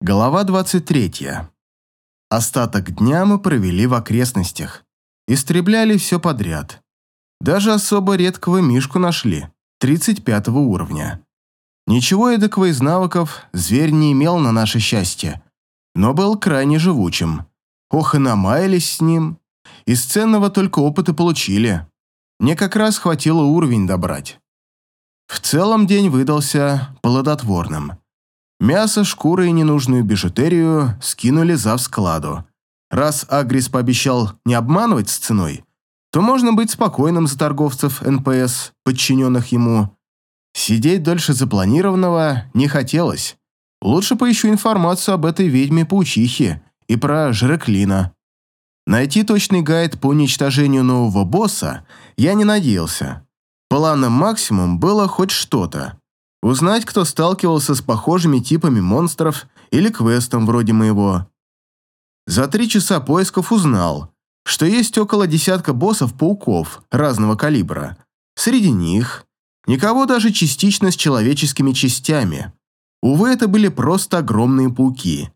Глава 23. Остаток дня мы провели в окрестностях. Истребляли все подряд. Даже особо редкого мишку нашли, 35 уровня. Ничего эдакого из навыков зверь не имел на наше счастье, но был крайне живучим. Ох и намаялись с ним. Из ценного только опыты получили. Мне как раз хватило уровень добрать. В целом день выдался плодотворным. Мясо, шкуры и ненужную бижутерию скинули завскладу. Раз Агрис пообещал не обманывать с ценой, то можно быть спокойным за торговцев НПС, подчиненных ему. Сидеть дольше запланированного не хотелось. Лучше поищу информацию об этой ведьме-паучихе и про Жреклина. Найти точный гайд по уничтожению нового босса я не надеялся. Планом максимум было хоть что-то. Узнать, кто сталкивался с похожими типами монстров или квестом вроде моего. За три часа поисков узнал, что есть около десятка боссов-пауков разного калибра. Среди них никого даже частично с человеческими частями. Увы, это были просто огромные пауки.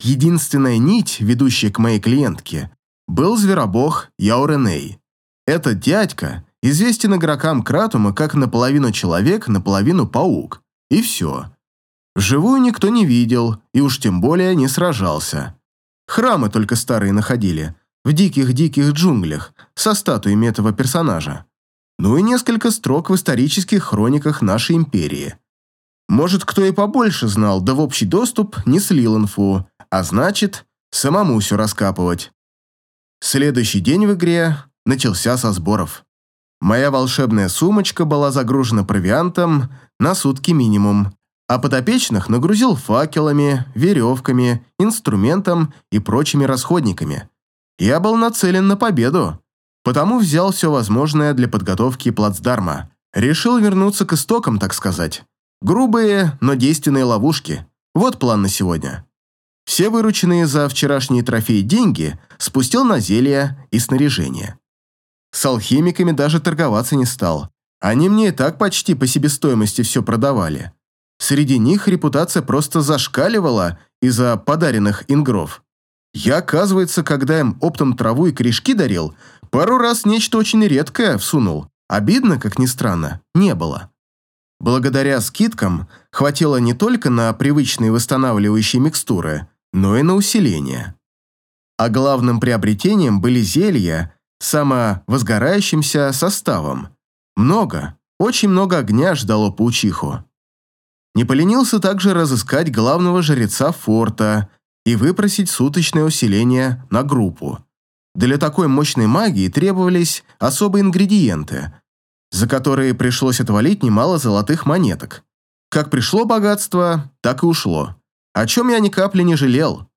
Единственная нить, ведущая к моей клиентке, был зверобог Яуреней. Этот дядька известен игрокам Кратума как наполовину человек, наполовину паук. И все. Вживую никто не видел, и уж тем более не сражался. Храмы только старые находили, в диких-диких джунглях, со статуями этого персонажа. Ну и несколько строк в исторических хрониках нашей империи. Может, кто и побольше знал, да в общий доступ не слил инфу, а значит, самому все раскапывать. Следующий день в игре начался со сборов. Моя волшебная сумочка была загружена провиантом на сутки минимум, а подопечных нагрузил факелами, веревками, инструментом и прочими расходниками. Я был нацелен на победу, потому взял все возможное для подготовки плацдарма. Решил вернуться к истокам, так сказать. Грубые, но действенные ловушки. Вот план на сегодня. Все вырученные за вчерашние трофеи деньги спустил на зелья и снаряжение. С алхимиками даже торговаться не стал. Они мне и так почти по себестоимости все продавали. Среди них репутация просто зашкаливала из-за подаренных ингров. Я, оказывается, когда им оптом траву и корешки дарил, пару раз нечто очень редкое всунул. Обидно, как ни странно, не было. Благодаря скидкам хватило не только на привычные восстанавливающие микстуры, но и на усиление. А главным приобретением были зелья самовозгорающимся составом. Много, очень много огня ждало паучиху. Не поленился также разыскать главного жреца форта и выпросить суточное усиление на группу. Для такой мощной магии требовались особые ингредиенты, за которые пришлось отвалить немало золотых монеток. Как пришло богатство, так и ушло. О чем я ни капли не жалел.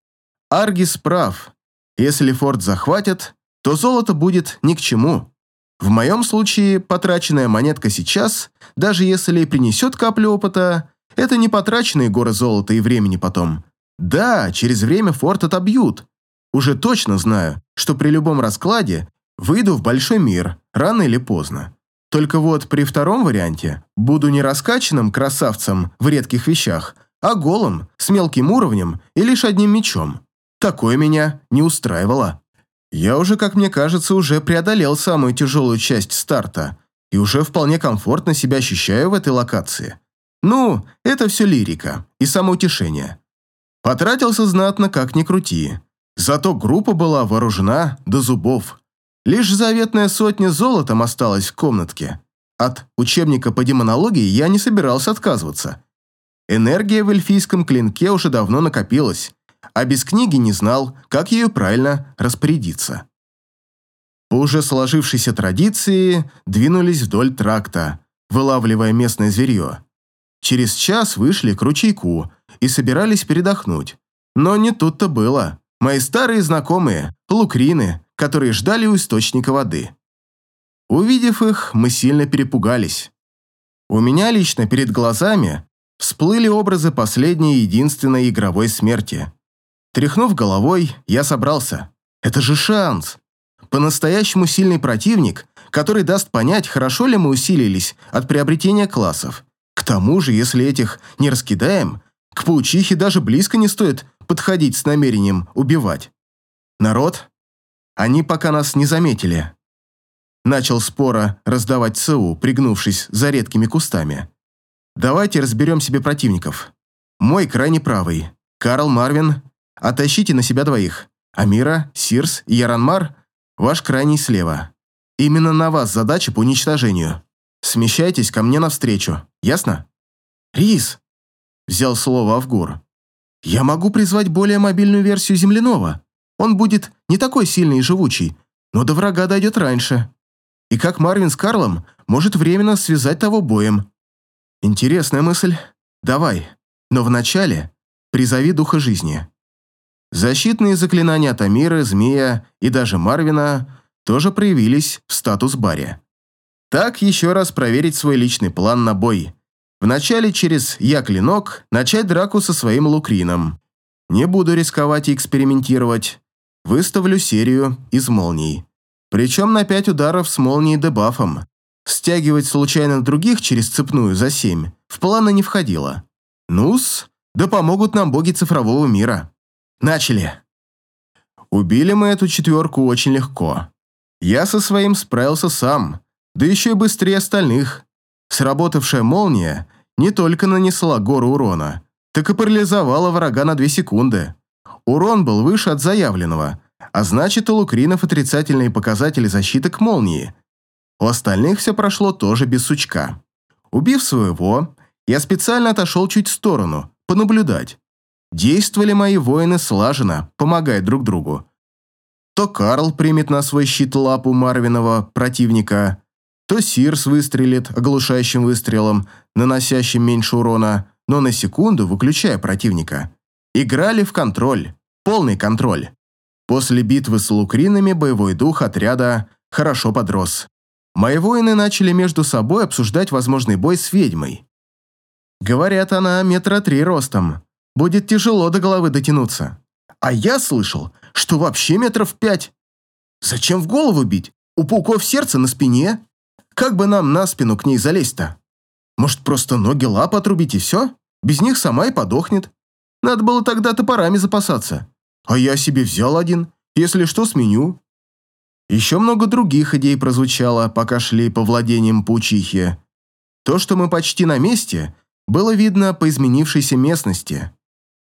Аргис прав. Если форт захватят, то золото будет ни к чему. В моем случае потраченная монетка сейчас, даже если и принесет каплю опыта, это не потраченные горы золота и времени потом. Да, через время форт отобьют. Уже точно знаю, что при любом раскладе выйду в большой мир, рано или поздно. Только вот при втором варианте буду не раскачанным красавцем в редких вещах, а голым, с мелким уровнем и лишь одним мечом. Такое меня не устраивало. Я уже, как мне кажется, уже преодолел самую тяжелую часть старта и уже вполне комфортно себя ощущаю в этой локации. Ну, это все лирика и самоутешение. Потратился знатно, как ни крути. Зато группа была вооружена до зубов. Лишь заветная сотня золотом осталась в комнатке. От учебника по демонологии я не собирался отказываться. Энергия в эльфийском клинке уже давно накопилась, а без книги не знал, как ею правильно распорядиться. По уже сложившейся традиции двинулись вдоль тракта, вылавливая местное зверье. Через час вышли к ручейку и собирались передохнуть. Но не тут-то было. Мои старые знакомые, лукрины, которые ждали у источника воды. Увидев их, мы сильно перепугались. У меня лично перед глазами всплыли образы последней единственной игровой смерти. Тряхнув головой, я собрался. Это же шанс. По-настоящему сильный противник, который даст понять, хорошо ли мы усилились от приобретения классов. К тому же, если этих не раскидаем, К паучихе даже близко не стоит подходить с намерением убивать. Народ, они пока нас не заметили. Начал спора раздавать ЦУ, пригнувшись за редкими кустами. Давайте разберем себе противников. Мой крайне правый. Карл Марвин. Оттащите на себя двоих. Амира, Сирс и Яранмар – ваш крайний слева. Именно на вас задача по уничтожению. Смещайтесь ко мне навстречу. Ясно? Рис, взял слово Авгур. Я могу призвать более мобильную версию земляного. Он будет не такой сильный и живучий, но до врага дойдет раньше. И как Марвин с Карлом может временно связать того боем. Интересная мысль. Давай. Но вначале призови духа жизни. Защитные заклинания от Амира, Змея и даже Марвина тоже проявились в статус-баре. Так еще раз проверить свой личный план на бой. Вначале через «Я-клинок» начать драку со своим лукрином. Не буду рисковать и экспериментировать. Выставлю серию из молний. Причем на 5 ударов с молнией дебафом. Стягивать случайно других через цепную за 7 в планы не входило. Нус, да помогут нам боги цифрового мира. Начали. Убили мы эту четверку очень легко. Я со своим справился сам, да еще и быстрее остальных. Сработавшая молния не только нанесла гору урона, так и парализовала врага на 2 секунды. Урон был выше от заявленного, а значит, у лукринов отрицательные показатели защиты к молнии. У остальных все прошло тоже без сучка. Убив своего, я специально отошел чуть в сторону, понаблюдать. Действовали мои воины слаженно, помогая друг другу. То Карл примет на свой щит лапу Марвинова противника, то Сирс выстрелит оглушающим выстрелом, наносящим меньше урона, но на секунду выключая противника. Играли в контроль, полный контроль. После битвы с лукринами боевой дух отряда хорошо подрос. Мои воины начали между собой обсуждать возможный бой с ведьмой. Говорят, она метра три ростом, будет тяжело до головы дотянуться. А я слышал, что вообще метров пять. Зачем в голову бить? У пауков сердце на спине. Как бы нам на спину к ней залезть-то? Может, просто ноги лап отрубить и все? Без них сама и подохнет. Надо было тогда топорами запасаться. А я себе взял один. Если что, сменю. Еще много других идей прозвучало, пока шли по владениям паучихи. То, что мы почти на месте, было видно по изменившейся местности.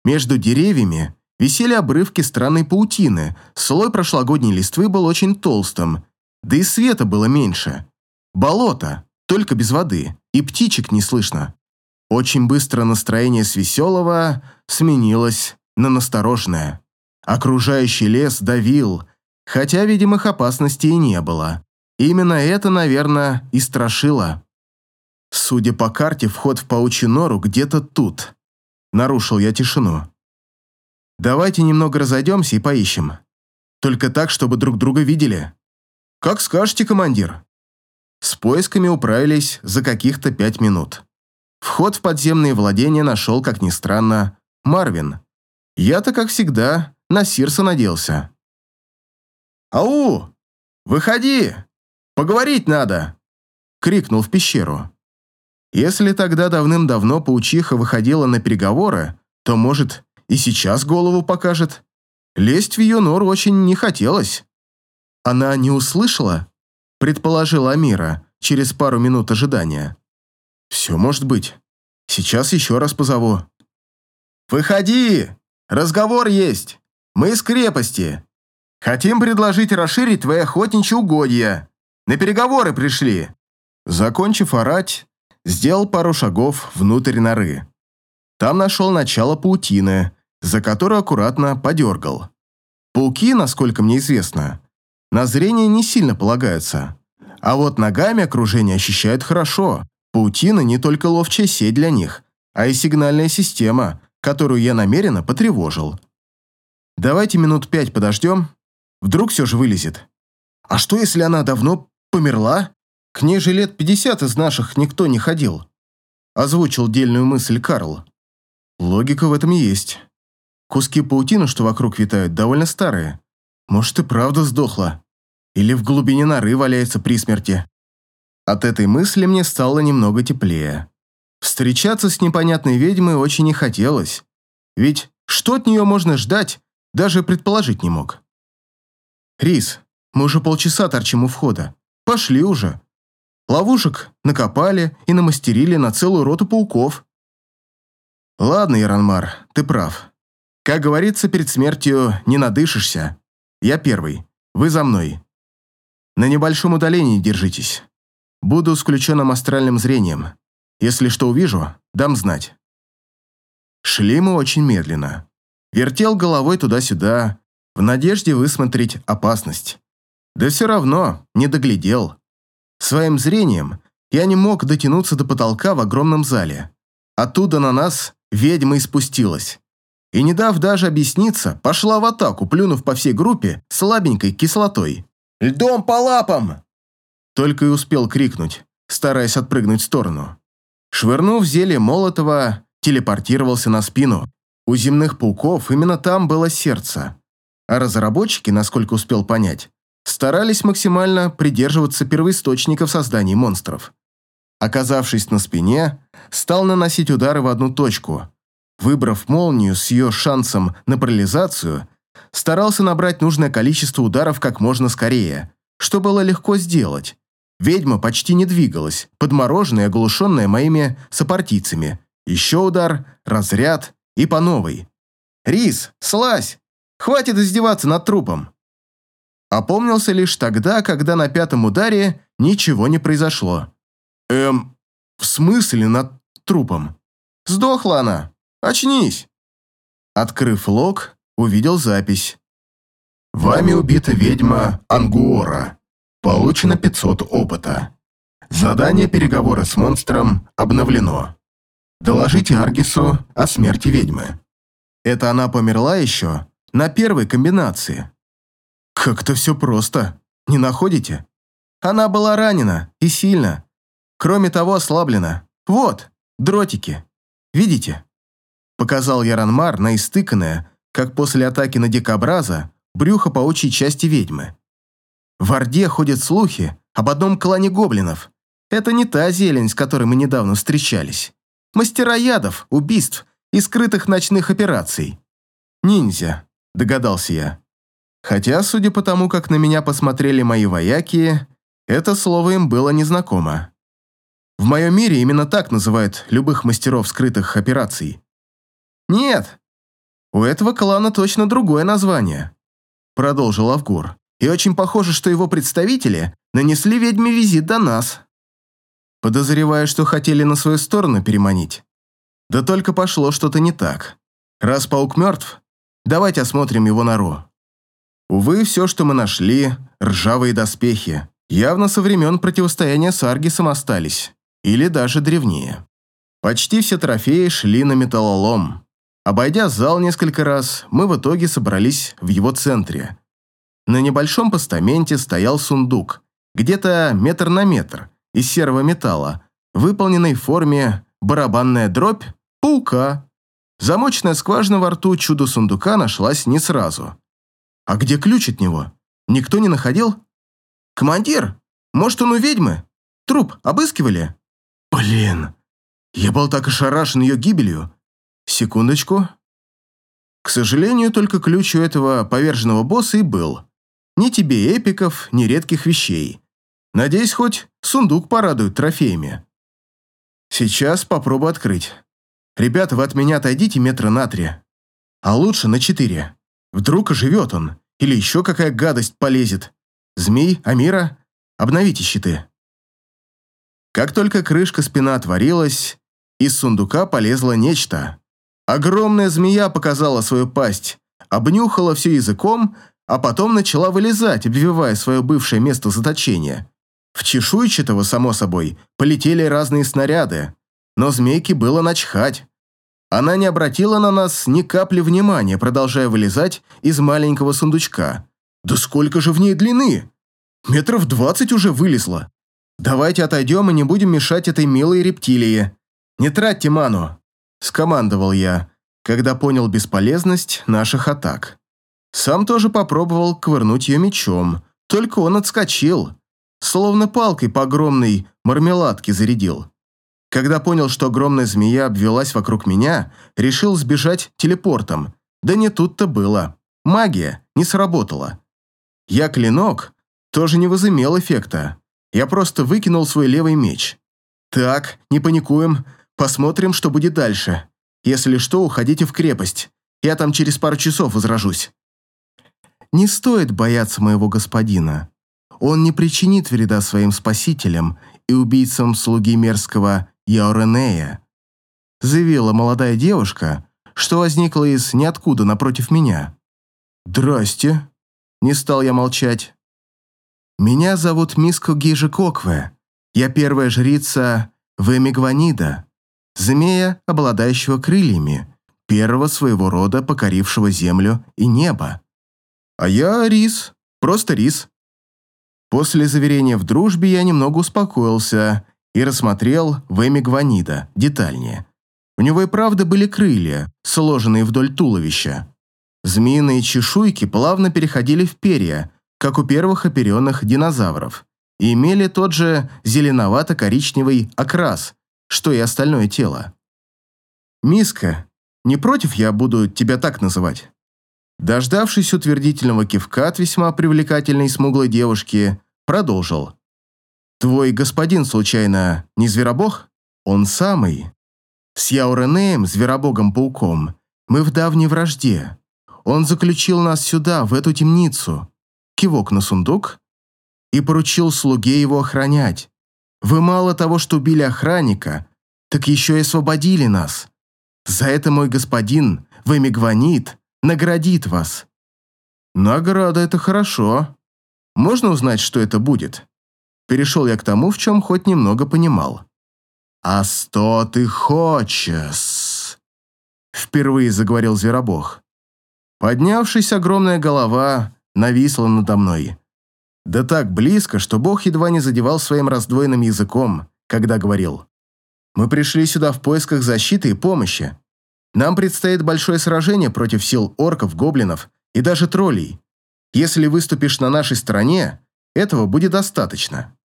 Между деревьями висели обрывки странной паутины, слой прошлогодней листвы был очень толстым, да и света было меньше. Болото, только без воды, и птичек не слышно. Очень быстро настроение с веселого сменилось на насторожное. Окружающий лес давил, хотя видимых опасностей не было. Именно это, наверное, и страшило. Судя по карте, вход в паучью нору где-то тут. Нарушил я тишину. Давайте немного разойдемся и поищем. Только так, чтобы друг друга видели. Как скажете, командир. С поисками управились за каких-то пять минут. Вход в подземные владения нашел, как ни странно, Марвин. Я-то, как всегда, на Сирса надеялся. «Ау! Выходи! Поговорить надо!» — крикнул в пещеру. Если тогда давным-давно паучиха выходила на переговоры, то, может, и сейчас голову покажет. Лезть в ее нору очень не хотелось. Она не услышала, предположила Амира через пару минут ожидания. Все может быть. Сейчас еще раз позову. «Выходи! Разговор есть! Мы из крепости. Хотим предложить расширить твои охотничьи угодья. На переговоры пришли». Закончив орать, сделал пару шагов внутрь норы. Там нашел начало паутины, за которую аккуратно подергал. Пауки, насколько мне известно, на зрение не сильно полагаются. А вот ногами окружение ощущают хорошо. Паутина не только ловчая сеть для них, а и сигнальная система, которую я намеренно потревожил. Давайте минут пять подождем, вдруг все же вылезет. А что, если она давно померла? К ней же лет пятьдесят из наших никто не ходил. Озвучил дельную мысль Карл. Логика в этом есть. Куски паутины, что вокруг витают, довольно старые. Может, и правда сдохла. Или в глубине норы валяется при смерти. От этой мысли мне стало немного теплее. Встречаться с непонятной ведьмой очень не хотелось. Ведь что от нее можно ждать, даже предположить не мог. «Рис, мы уже полчаса торчим у входа. Пошли уже. Ловушек накопали и намастерили на целую роту пауков». «Ладно, Яранмар, ты прав. Как говорится, перед смертью не надышишься. Я первый, вы за мной. На небольшом удалении держитесь. Буду с включенным астральным зрением. Если что увижу, дам знать». Шли мы очень медленно. Вертел головой туда-сюда, в надежде высмотреть опасность. Да все равно не доглядел. Своим зрением я не мог дотянуться до потолка в огромном зале. Оттуда на нас ведьма и спустилась. И не дав даже объясниться, пошла в атаку, плюнув по всей группе слабенькой кислотой. «Льдом по лапам!» Только и успел крикнуть, стараясь отпрыгнуть в сторону. Швырнув зелье Молотова, телепортировался на спину. У земных пауков именно там было сердце. А разработчики, насколько успел понять, старались максимально придерживаться первоисточников создания монстров. Оказавшись на спине, стал наносить удары в одну точку. Выбрав молнию с ее шансом на парализацию, старался набрать нужное количество ударов как можно скорее, что было легко сделать. Ведьма почти не двигалась, подмороженная и оглушенная моими сопартийцами. Еще удар, разряд и по новой. «Рис, слазь! Хватит издеваться над трупом!» Опомнился лишь тогда, когда на пятом ударе ничего не произошло. «Эм, в смысле над трупом?» «Сдохла она! Очнись!» Открыв лог, увидел запись. «Вами убита ведьма Ангуора. Получено 500 опыта. Задание переговоры с монстром обновлено. Доложите Аргису о смерти ведьмы». Это она померла еще на первой комбинации. Как-то все просто, не находите? Она была ранена и сильно. Кроме того, ослаблена. Вот, дротики. Видите? Показал Яранмар на истыканное, как после атаки на дикобраза, брюхо паучьей части ведьмы. В Орде ходят слухи об одном клане гоблинов. Это не та зелень, с которой мы недавно встречались. Мастера ядов, убийств и скрытых ночных операций. Ниндзя, догадался я. Хотя, судя по тому, как на меня посмотрели мои вояки, это слово им было незнакомо. В моем мире именно так называют любых мастеров скрытых операций. Нет, у этого клана точно другое название, продолжил Авгур. И очень похоже, что его представители нанесли ведьме визит до нас. Подозреваю, что хотели на свою сторону переманить. Да только пошло что-то не так. Раз паук мертв, давайте осмотрим его нору. Увы, все, что мы нашли, ржавые доспехи, явно со времен противостояния с Аргисом остались, или даже древнее. Почти все трофеи шли на металлолом. Обойдя зал несколько раз, мы в итоге собрались в его центре. На небольшом постаменте стоял сундук, где-то метр на метр, из серого металла, выполненной в форме барабанная дробь паука. Замочная скважина во рту чудо сундука нашлась не сразу. А где ключ от него? Никто не находил? Командир, может, он у ведьмы? Труп обыскивали? Блин, я был так ошарашен ее гибелью. Секундочку. К сожалению, только ключ у этого поверженного босса и был. Ни тебе эпиков, ни редких вещей. Надеюсь, хоть сундук порадует трофеями. Сейчас попробую открыть. Ребята, вы от меня отойдите метра на три. А лучше на четыре. Вдруг оживет он. Или еще какая гадость полезет. Змей, Амира, обновите щиты. Как только крышка спина отворилась, из сундука полезло нечто. Огромная змея показала свою пасть, обнюхала все языком, а потом начала вылезать, обвивая свое бывшее место заточения. В чешуйчатого, само собой, полетели разные снаряды, но змейке было начхать. Она не обратила на нас ни капли внимания, продолжая вылезать из маленького сундучка. Да сколько же в ней длины? Метров двадцать уже вылезла. Давайте отойдем и не будем мешать этой милой рептилии. Не тратьте ману, скомандовал я, когда понял бесполезность наших атак. Сам тоже попробовал ковырнуть ее мечом, только он отскочил, словно палкой по огромной мармеладке зарядил. Когда понял, что огромная змея обвелась вокруг меня, решил сбежать телепортом. Да не тут-то было. Магия не сработала. Я клинок тоже не возымел эффекта. Я просто выкинул свой левый меч. Так, не паникуем, посмотрим, что будет дальше. Если что, уходите в крепость. Я там через пару часов возражусь. Не стоит бояться моего господина. Он не причинит вреда своим спасителям и убийцам слуги мерзкого Яоренея, заявила молодая девушка, что возникла из ниоткуда напротив меня. «Здрасте», — не стал я молчать. «Меня зовут Миско Гижи Кокве. Я первая жрица Вемигванида, змея, обладающего крыльями, первого своего рода покорившего землю и небо. А я Рис, просто Рис». После заверения в дружбе я немного успокоился и рассмотрел Вэми Гванида детальнее. У него и правда были крылья, сложенные вдоль туловища. Змеиные чешуйки плавно переходили в перья, как у первых оперенных динозавров, и имели тот же зеленовато-коричневый окрас, что и остальное тело. «Миска, не против я буду тебя так называть?» Дождавшись утвердительного кивка от весьма привлекательной смуглой девушки, продолжил. Твой господин, случайно, не зверобог? Он самый. С Яуренеем, зверобогом-пауком, мы в давней вражде. Он заключил нас сюда, в эту темницу. Кивок на сундук. И поручил слуге его охранять. Вы мало того, что убили охранника, так еще и освободили нас. За это мой господин, Вемигванит, наградит вас. Награда — это хорошо. Можно узнать, что это будет? Перешел я к тому, в чем хоть немного понимал. «А что ты хочешь?» Впервые заговорил Зверобог. Поднявшись, огромная голова нависла надо мной. Да так близко, что Бог едва не задевал своим раздвоенным языком, когда говорил. «Мы пришли сюда в поисках защиты и помощи. Нам предстоит большое сражение против сил орков, гоблинов и даже троллей. Если выступишь на нашей стороне, этого будет достаточно.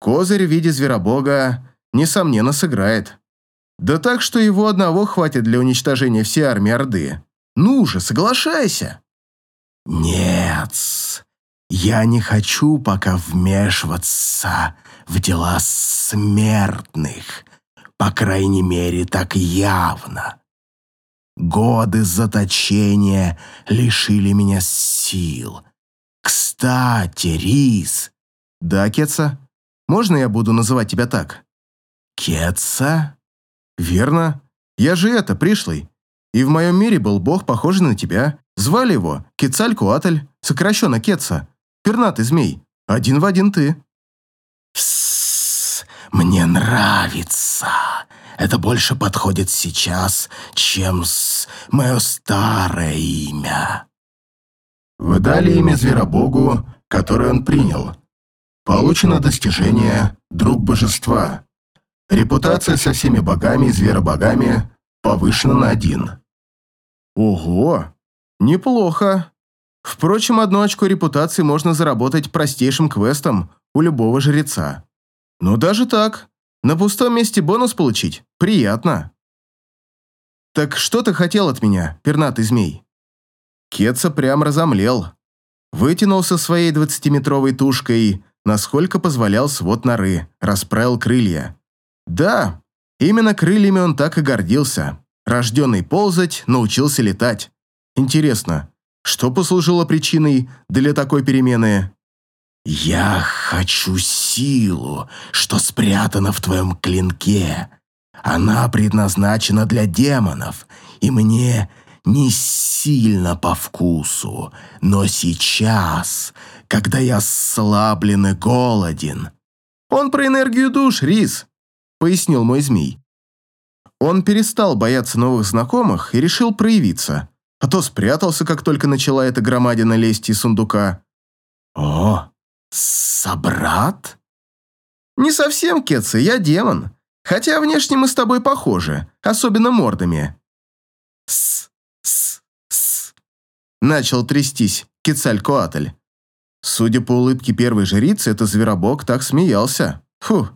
Козырь в виде зверобога, несомненно, сыграет. Да так, что его одного хватит для уничтожения всей армии Орды. Ну же, соглашайся. Нет, я не хочу пока вмешиваться в дела смертных, по крайней мере, так явно. Годы заточения лишили меня сил, «Кстати, Рис...» «Да, Кетса? Можно я буду называть тебя так?» «Кетса?» «Верно. Я же это, пришлый. И в моем мире был бог, похожий на тебя. Звали его Кецалькуатль, сокращенно Кетса. Пернатый змей. Один в один ты». «Пссс, мне нравится. Это больше подходит сейчас, чем с мое старое имя». Вы дали имя Зверобогу, которое он принял. Получено достижение «Друг божества». Репутация со всеми богами и зверобогами повышена на один. Ого, неплохо. Впрочем, одно очко репутации можно заработать простейшим квестом у любого жреца. Но даже так, на пустом месте бонус получить приятно. Так что ты хотел от меня, пернатый змей? Кетца прям разомлел. Вытянулся своей двадцатиметровой тушкой, насколько позволял свод норы, расправил крылья. Да, именно крыльями он так и гордился. Рожденный ползать, научился летать. Интересно, что послужило причиной для такой перемены? «Я хочу силу, что спрятана в твоем клинке. Она предназначена для демонов, и мне не сильно по вкусу, но сейчас, когда я слаблен и голоден...» «Он про энергию душ, Рис», — пояснил мой змей. Он перестал бояться новых знакомых и решил проявиться, а то спрятался, как только начала эта громадина лезть из сундука. «О, собрат?» «Не совсем, Кетси, я демон. Хотя внешне мы с тобой похожи, особенно мордами». «С Начал трястись Кецалькоатль. Судя по улыбке первой жрицы, это зверобог так смеялся. Фу,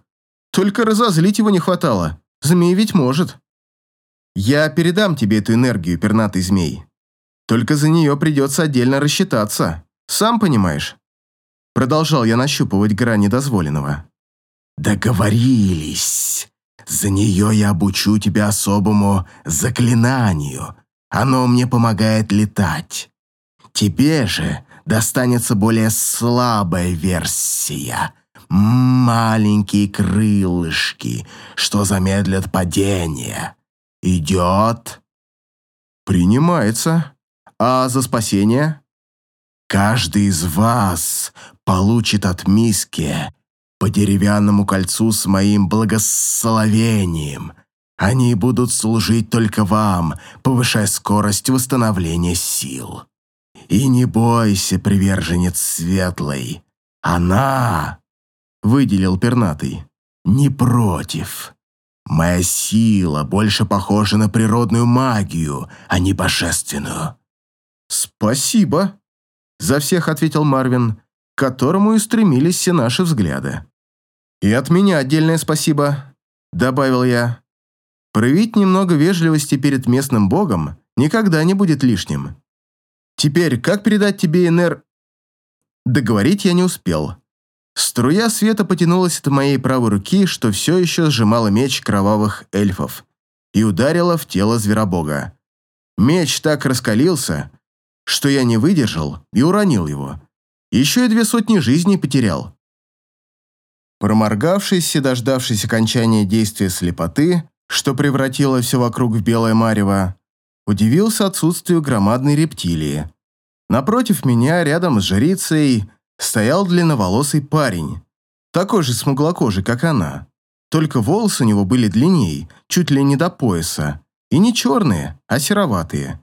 Только разозлить его не хватало. Змей ведь может. Я передам тебе эту энергию, пернатый змей. Только за нее придется отдельно рассчитаться. Сам понимаешь. Продолжал я нащупывать грани дозволенного. «Договорились. За нее я обучу тебя особому заклинанию. Оно мне помогает летать. Тебе же достанется более слабая версия. Маленькие крылышки, что замедлят падение. Идет?» «Принимается. А за спасение?» «Каждый из вас получит от миски по деревянному кольцу с моим благословением. Они будут служить только вам, повышая скорость восстановления сил. И не бойся, приверженец светлой. Она, — выделил пернатый, — не против. Моя сила больше похожа на природную магию, а не божественную. «Спасибо», — за всех ответил Марвин, к которому и стремились все наши взгляды. «И от меня отдельное спасибо», — добавил я. «Проявить немного вежливости перед местным богом никогда не будет лишним. Теперь, как передать тебе энер...» Договорить я не успел. Струя света потянулась от моей правой руки, что все еще сжимала меч кровавых эльфов, и ударила в тело зверобога. Меч так раскалился, что я не выдержал и уронил его. Еще и две сотни жизней потерял. Проморгавшись и дождавшись окончания действия слепоты, что превратило все вокруг в белое марево, удивился отсутствию громадной рептилии. Напротив меня, рядом с жрицей, стоял длинноволосый парень, такой же смуглокожий, как она. Только волосы у него были длиннее, чуть ли не до пояса, и не черные, а сероватые.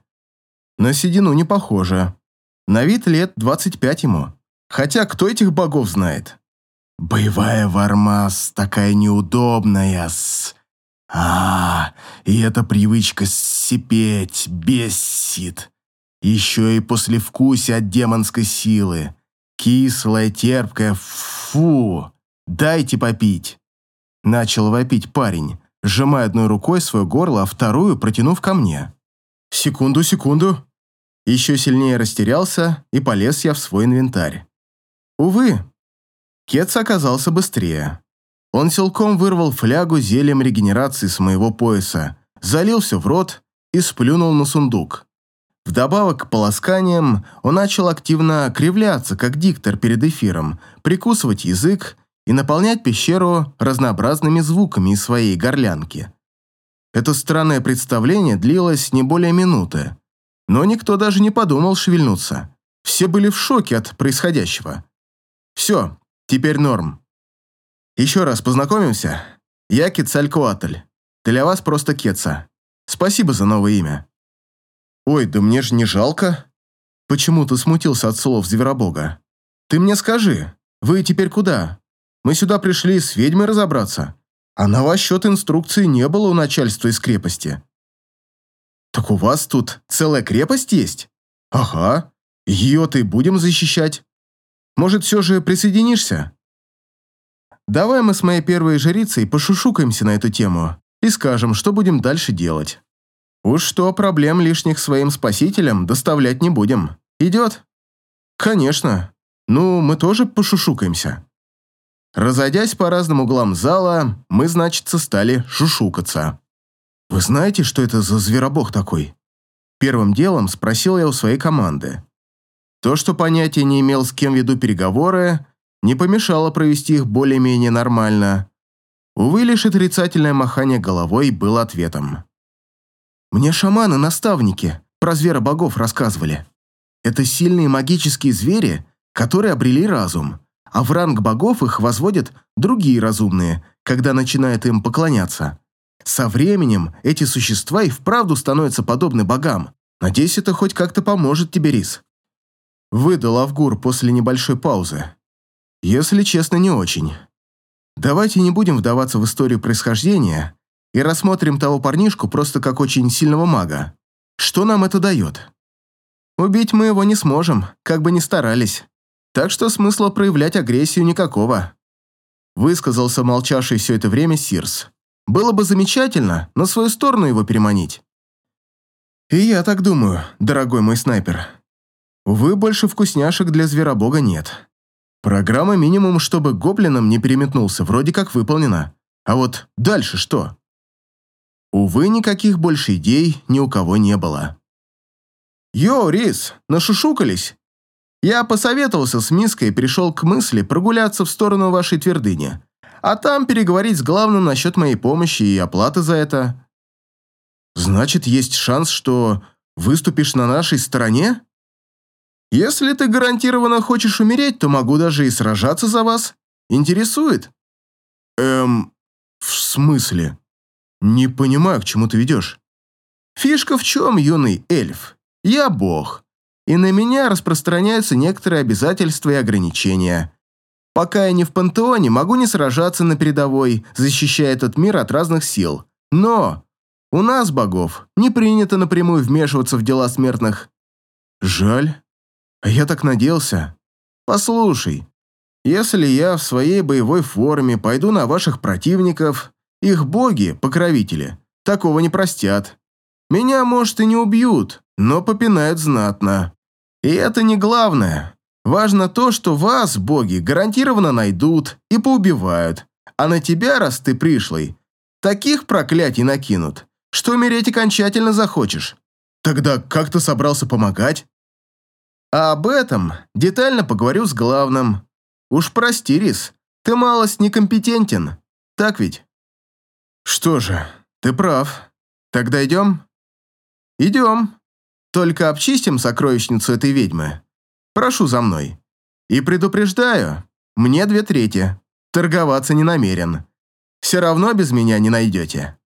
На седину не похоже. На вид лет 25 ему. Хотя кто этих богов знает? Боевая вармас такая неудобная-с. А, и эта привычка сипеть бесит. Еще и послевкусие от демонской силы. Кислая, терпкая, фу. Дайте попить. Начал вопить парень, сжимая одной рукой свое горло, а вторую протянув ко мне. Секунду, секунду. Еще сильнее растерялся и полез я в свой инвентарь. Увы, Кетс оказался быстрее. Он силком вырвал флягу зельем регенерации с моего пояса, залил все в рот и сплюнул на сундук. Вдобавок к полосканиям он начал активно кривляться, как диктор перед эфиром, прикусывать язык и наполнять пещеру разнообразными звуками из своей горлянки. Это странное представление длилось не более минуты, но никто даже не подумал шевельнуться. Все были в шоке от происходящего. Все, теперь норм. Еще раз познакомимся. Я Кецалькоатль. Для вас просто Кетса. Спасибо за новое имя. «Ой, да мне же не жалко». Почему ты смутился от слов Зверобога? «Ты мне скажи, вы теперь куда? Мы сюда пришли с ведьмой разобраться, а на ваш счет инструкции не было у начальства из крепости». «Так у вас тут целая крепость есть?» «Ага, ее-то и будем защищать. Может, все же присоединишься?» «Давай мы с моей первой жрицей пошушукаемся на эту тему и скажем, что будем дальше делать». Уж что, проблем лишних своим спасителям доставлять не будем. Идет? Конечно. Ну, мы тоже пошушукаемся. Разойдясь по разным углам зала, мы, значится, стали шушукаться. «Вы знаете, что это за зверобог такой?» Первым делом спросил я у своей команды. То, что понятия не имел, с кем веду переговоры, не помешало провести их более-менее нормально. Увы, лишь отрицательное махание головой было ответом. Мне шаманы-наставники про зверобогов рассказывали. Это сильные магические звери, которые обрели разум, а в ранг богов их возводят другие разумные, когда начинают им поклоняться. Со временем эти существа и вправду становятся подобны богам. Надеюсь, это хоть как-то поможет тебе, Рис. Выдал Авгур после небольшой паузы. Если честно, не очень. Давайте не будем вдаваться в историю происхождения и рассмотрим того парнишку просто как очень сильного мага. Что нам это дает? Убить мы его не сможем, как бы ни старались. Так что смысла проявлять агрессию никакого. высказался молчавший все это время Сирс. Было бы замечательно на свою сторону его переманить. И я так думаю, дорогой мой снайпер. Увы, больше вкусняшек для зверобога нет. Программа минимум, чтобы гоблином не переметнулся, вроде как выполнена. А вот дальше что? Увы, никаких больше идей ни у кого не было. «Йоу, Рис, нашушукались?» Я посоветовался с Миской и пришел к мысли прогуляться в сторону вашей твердыни, а там переговорить с главным насчет моей помощи и оплаты за это. Значит, есть шанс, что выступишь на нашей стороне? Если ты гарантированно хочешь умереть, то могу даже и сражаться за вас. Интересует? Эм, в смысле? Не понимаю, к чему ты ведешь. Фишка в чем, юный эльф? Я бог и на меня распространяются некоторые обязательства и ограничения. Пока я не в пантеоне, могу не сражаться на передовой, защищая этот мир от разных сил. Но у нас, богов, не принято напрямую вмешиваться в дела смертных. Жаль. Я так надеялся. Послушай, если я в своей боевой форме пойду на ваших противников, их боги, покровители, такого не простят. Меня, может, и не убьют, но попинают знатно. И это не главное. Важно то, что вас, боги, гарантированно найдут и поубивают, а на тебя, раз ты пришлый, таких проклятий накинут, что умереть окончательно захочешь. Тогда как ты собрался помогать? А об этом детально поговорю с главным. Уж прости, Рис, ты малость некомпетентен, так ведь? Что же, ты прав. Тогда идем? Идем. Только обчистим сокровищницу этой ведьмы. Прошу за мной. И предупреждаю, мне две трети. Торговаться не намерен. Все равно без меня не найдете.